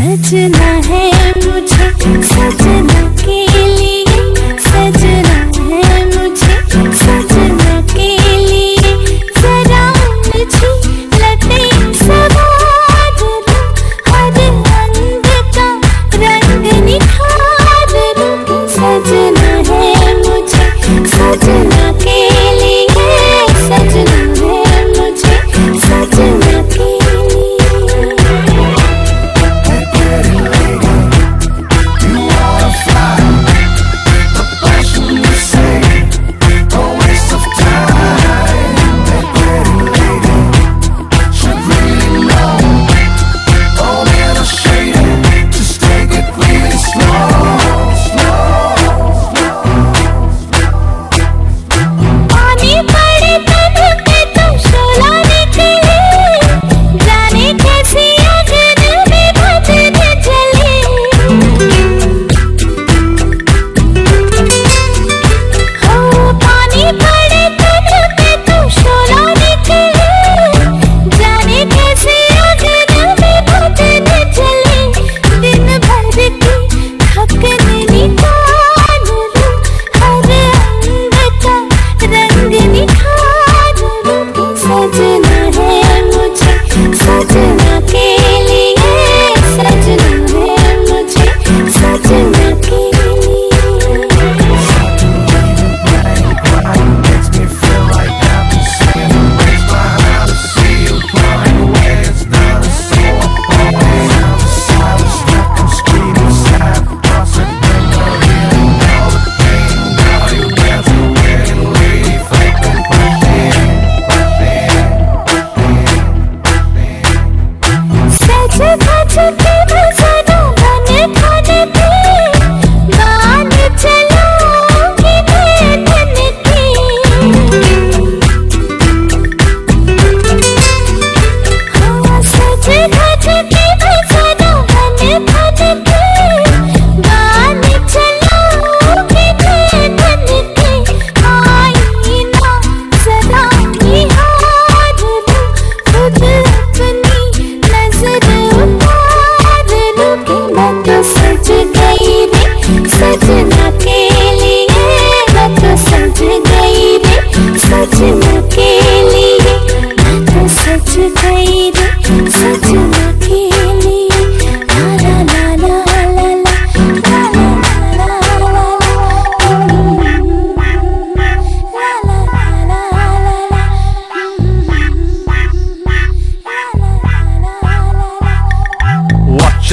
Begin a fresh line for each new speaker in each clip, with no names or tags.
सजना है मुझे सजना के लिए।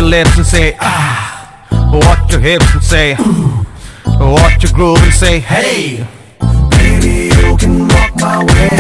Lips and say ah. Watch your hips and say ooh. Watch your groove and say hey.
Baby, you can walk my way.